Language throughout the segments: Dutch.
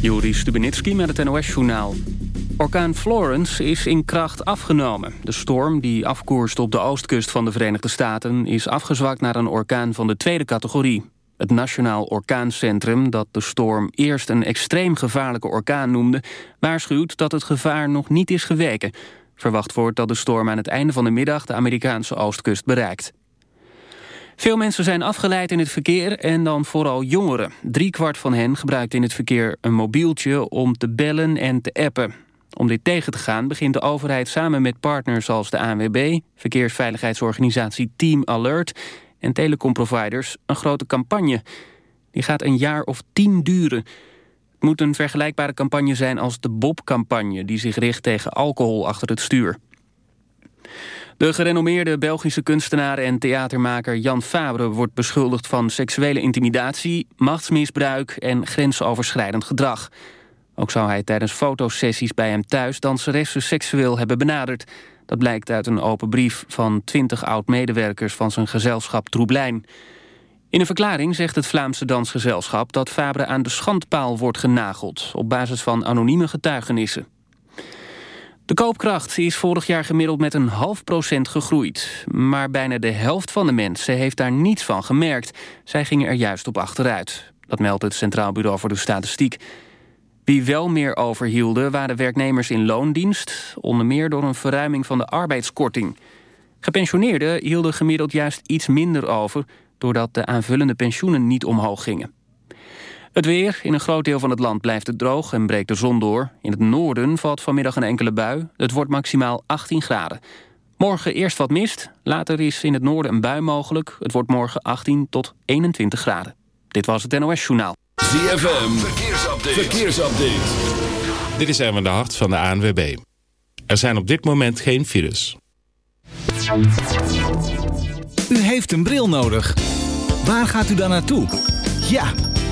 Juri Stubenitski met het NOS-journaal. Orkaan Florence is in kracht afgenomen. De storm, die afkoerst op de oostkust van de Verenigde Staten... is afgezwakt naar een orkaan van de tweede categorie. Het Nationaal Orkaancentrum, dat de storm eerst een extreem gevaarlijke orkaan noemde... waarschuwt dat het gevaar nog niet is geweken. Verwacht wordt dat de storm aan het einde van de middag... de Amerikaanse oostkust bereikt. Veel mensen zijn afgeleid in het verkeer en dan vooral jongeren. Driekwart van hen gebruikt in het verkeer een mobieltje om te bellen en te appen. Om dit tegen te gaan begint de overheid samen met partners als de ANWB... verkeersveiligheidsorganisatie Team Alert en telecomproviders een grote campagne. Die gaat een jaar of tien duren. Het moet een vergelijkbare campagne zijn als de Bob-campagne... die zich richt tegen alcohol achter het stuur. De gerenommeerde Belgische kunstenaar en theatermaker Jan Fabre... wordt beschuldigd van seksuele intimidatie, machtsmisbruik... en grensoverschrijdend gedrag. Ook zou hij tijdens fotosessies bij hem thuis... danseressen seksueel hebben benaderd. Dat blijkt uit een open brief van twintig oud-medewerkers... van zijn gezelschap Troeblijn. In een verklaring zegt het Vlaamse dansgezelschap... dat Fabre aan de schandpaal wordt genageld... op basis van anonieme getuigenissen. De koopkracht is vorig jaar gemiddeld met een half procent gegroeid. Maar bijna de helft van de mensen heeft daar niets van gemerkt. Zij gingen er juist op achteruit. Dat meldt het Centraal Bureau voor de Statistiek. Wie wel meer overhielden waren werknemers in loondienst... onder meer door een verruiming van de arbeidskorting. Gepensioneerden hielden gemiddeld juist iets minder over... doordat de aanvullende pensioenen niet omhoog gingen. Het weer. In een groot deel van het land blijft het droog en breekt de zon door. In het noorden valt vanmiddag een enkele bui. Het wordt maximaal 18 graden. Morgen eerst wat mist. Later is in het noorden een bui mogelijk. Het wordt morgen 18 tot 21 graden. Dit was het NOS Journaal. ZFM. Verkeersupdate. Verkeersupdate. Dit is Erwin de Hart van de ANWB. Er zijn op dit moment geen files. U heeft een bril nodig. Waar gaat u dan naartoe? Ja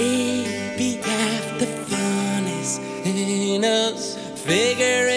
Maybe half the fun is in us. Figuring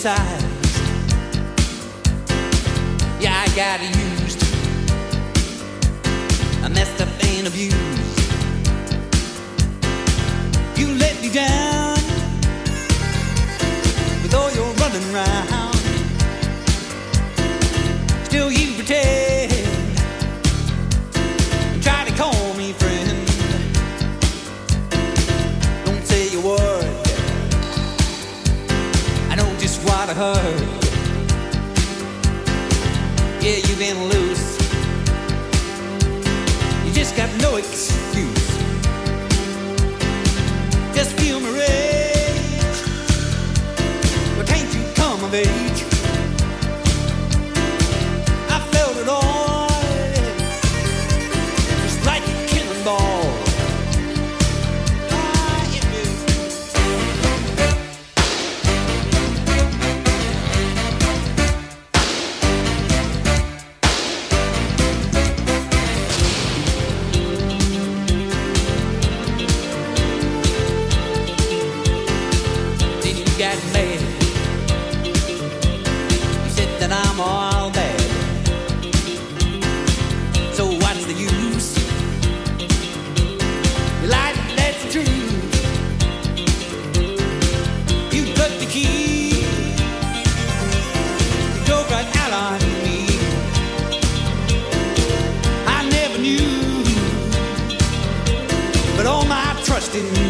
Inside. wasted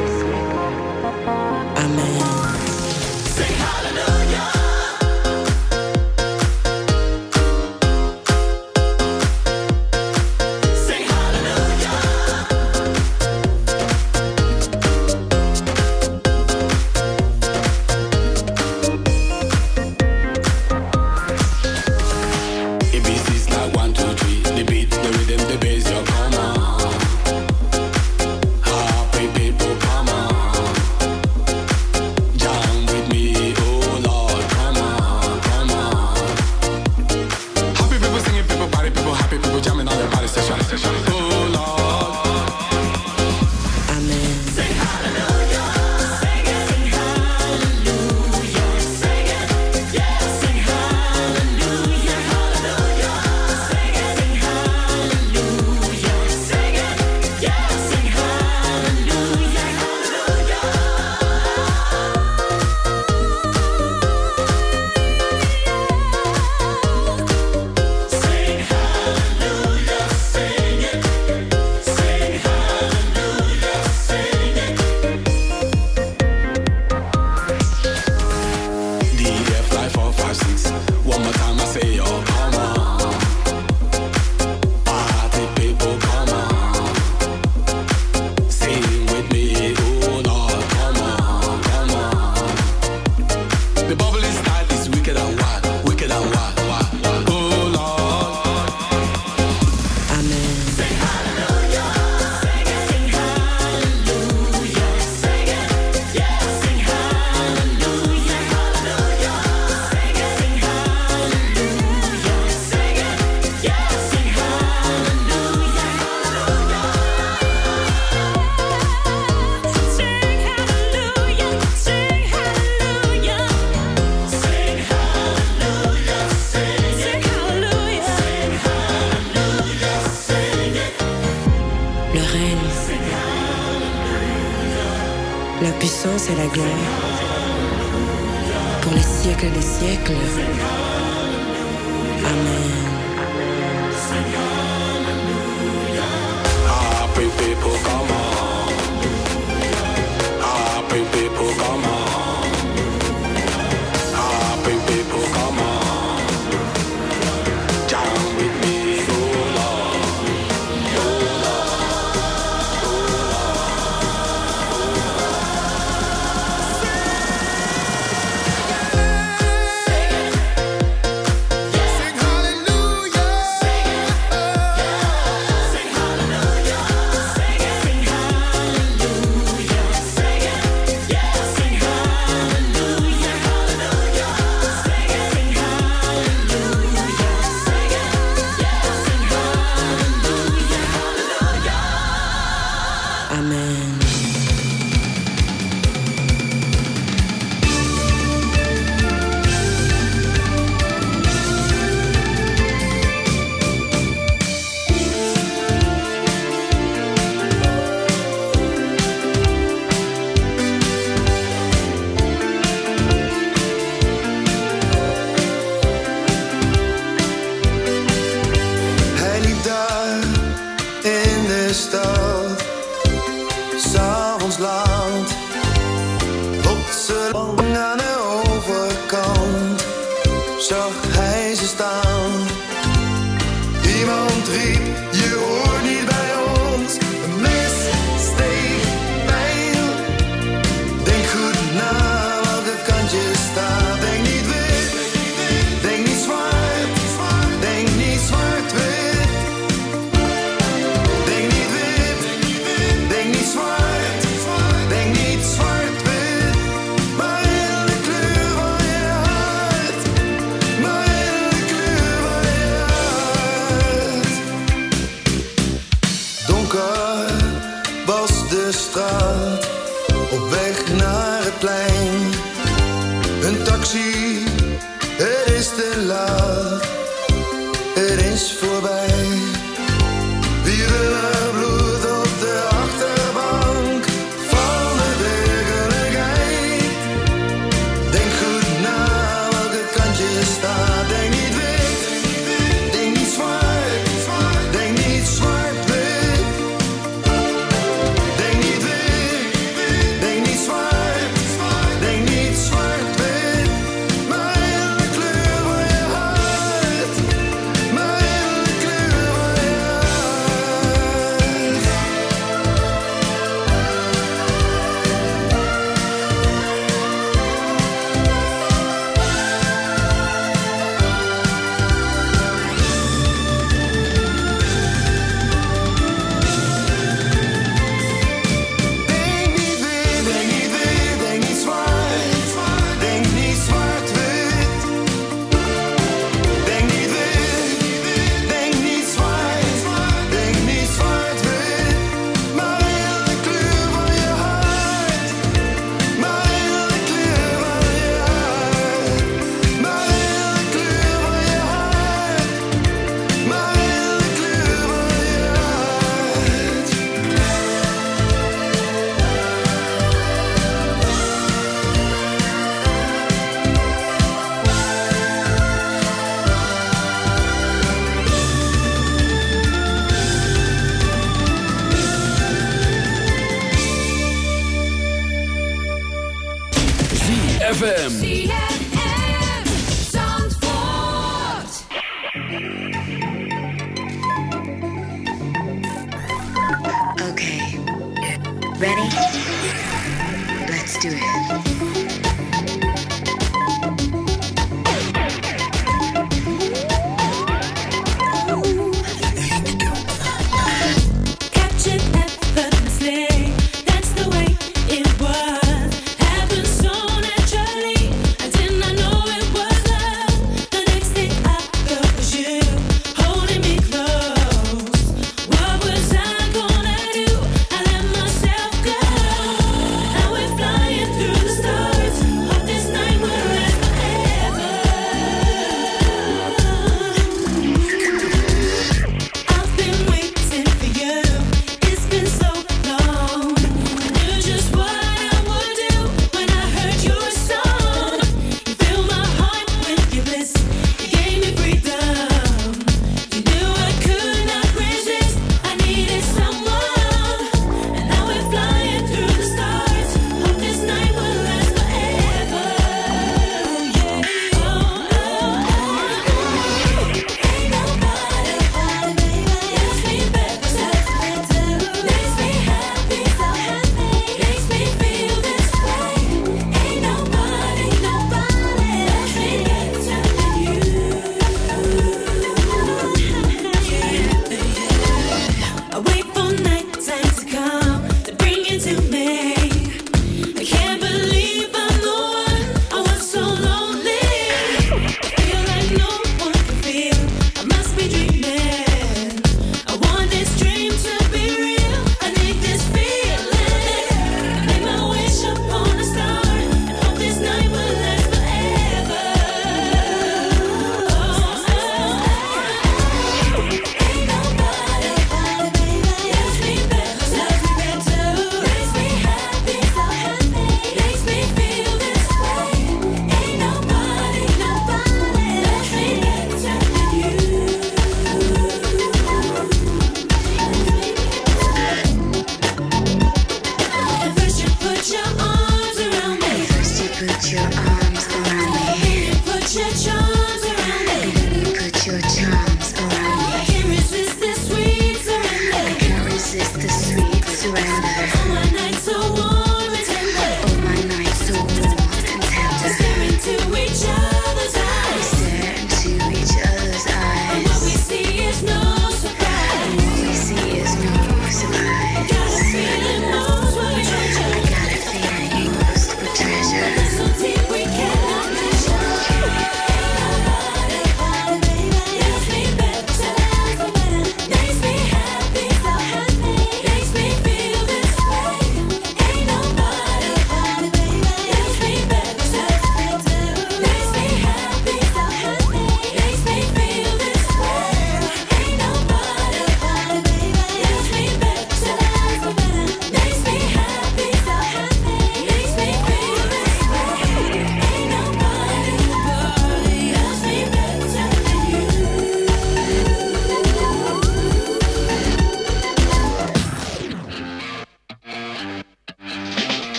Stop.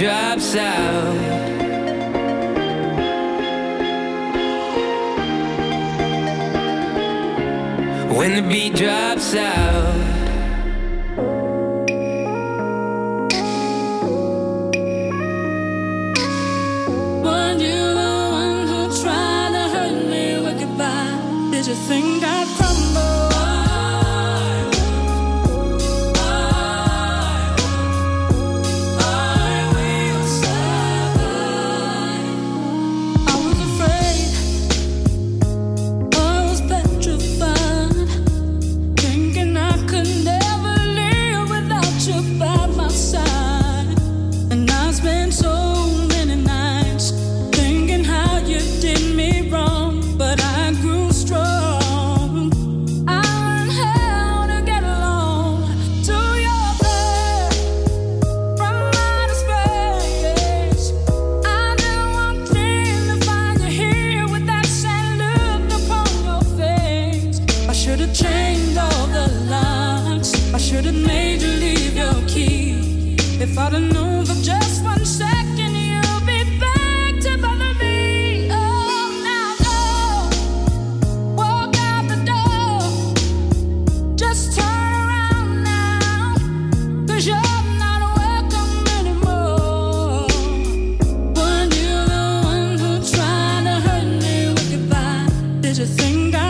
Já Did you think I